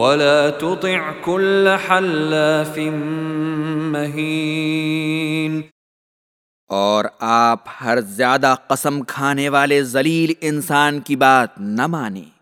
ولا تطع كل حلاف مهين۔ اور آپ ہر زیادہ قسم کھانے والے ذلیل انسان کی بات نہ مانیں۔